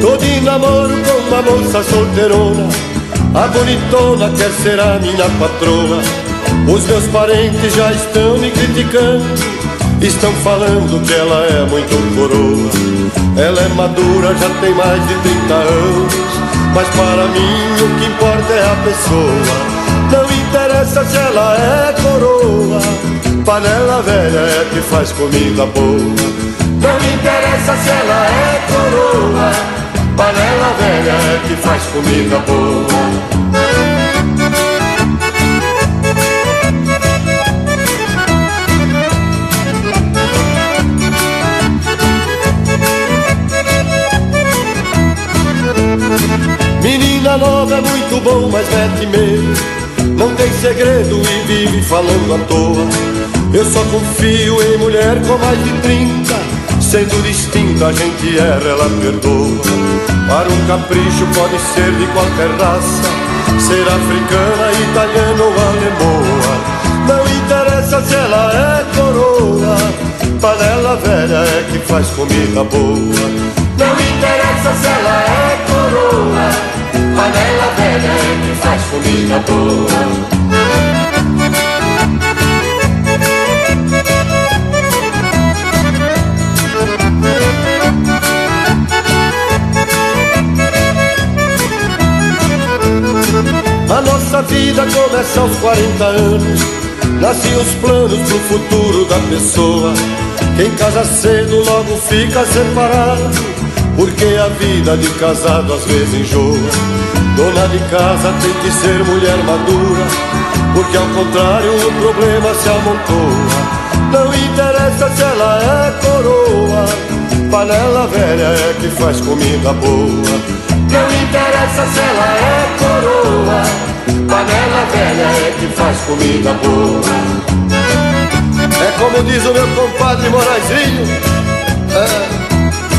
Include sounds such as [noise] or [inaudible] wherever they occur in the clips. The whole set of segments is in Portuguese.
Tô de namoro com uma moça solteirona A bonitona quer ser a minha patroa. Os meus parentes já estão me criticando Estão falando que ela é muito coroa. Ela é madura, já tem mais de 30 anos Mas para mim o que importa é a pessoa. Não interessa se ela é coroa. Panela velha é que faz comida boa. Não interessa se ela é coroa. Panela velha é que faz comida boa nova é muito bom, mas mete medo. Não tem segredo e vive falando à toa. Eu só confio em mulher com mais de 30 Sendo distinta a gente erra, ela perdoa. Para um capricho pode ser de qualquer raça. Ser africana, italiana ou alemoa Não interessa se ela é coroa. Panela velha é que faz comida boa. Não interessa se ela é coroa panela velha que faz comida boa. A nossa vida começa aos 40 anos. Nascem os planos pro futuro da pessoa. Quem casa cedo logo fica separado. Porque a vida de casado às vezes enjoa. Dona de casa tem que ser mulher madura Porque ao contrário o problema se amontoa. Não interessa se ela é coroa Panela velha é que faz comida boa. Não interessa se ela é coroa Panela velha é que faz comida boa. É como diz o meu compadre Moraizinho é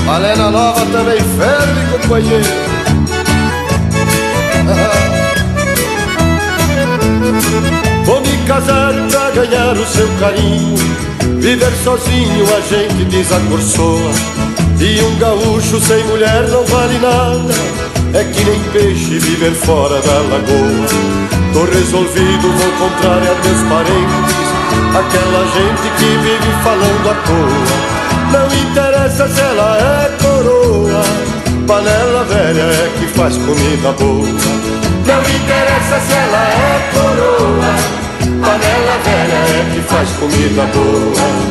Valena nova também ferve, companheiro. [laughs] Vou me casar pra ganhar o seu carinho. Viver sozinho a gente desacorçoa E um gaúcho sem mulher não vale nada. É que nem peixe viver fora da lagoa. Tô resolvido, vou contrário a meus parentes. Aquela gente que vive falando à toa não interessa se ela é coroa. Panela velha é que faz comida boa. Não interessa se ela é coroa. Panela velha é que faz comida boa